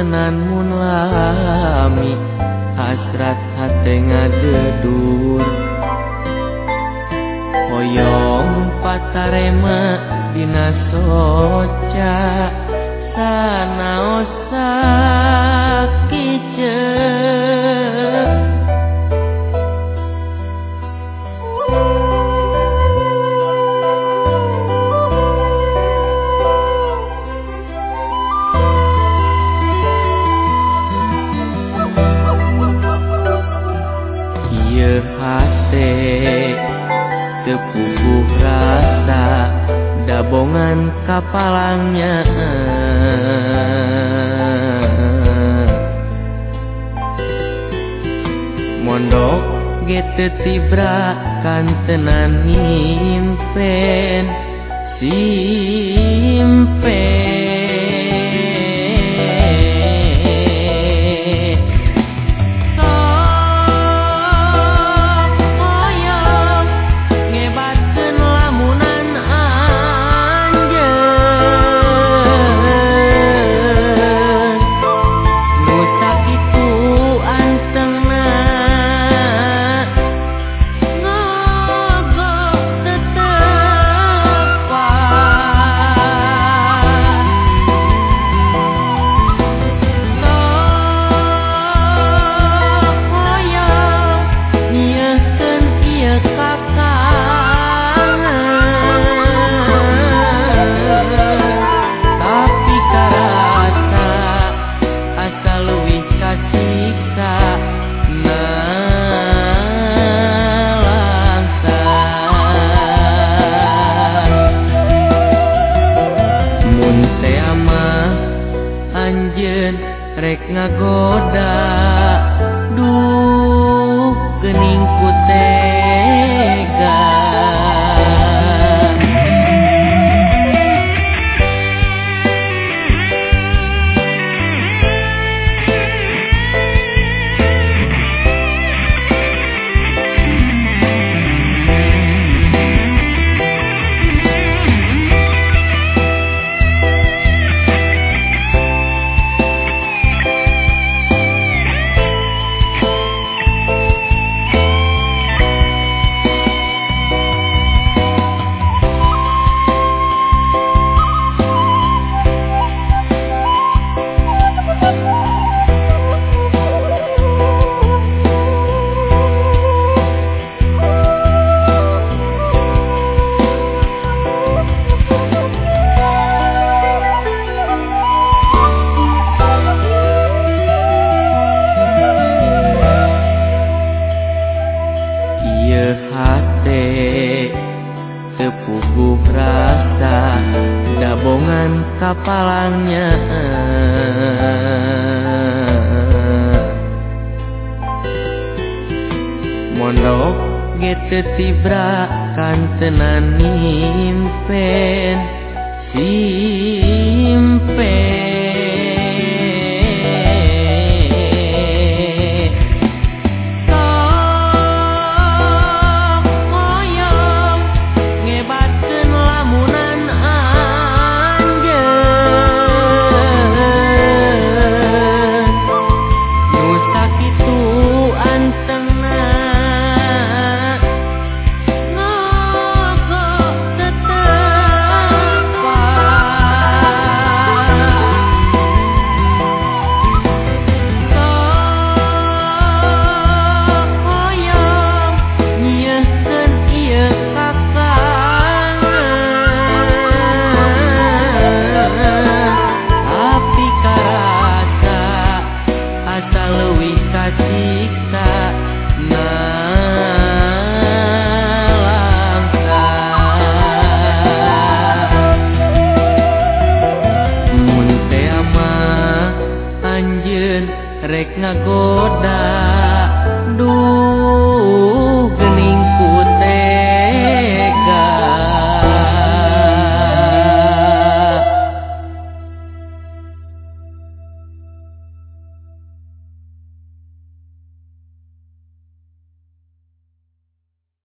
tenanmun lami hasrat hate ngadedur. Hoyong patarema dina soca sanaosan palangnya Mondok gete tibra kan tenan simpen simpen. tergoda dunia rasa dabongan kapalangnya. Mondok gete tibra kantenan tenan simpen. rek ngagoda du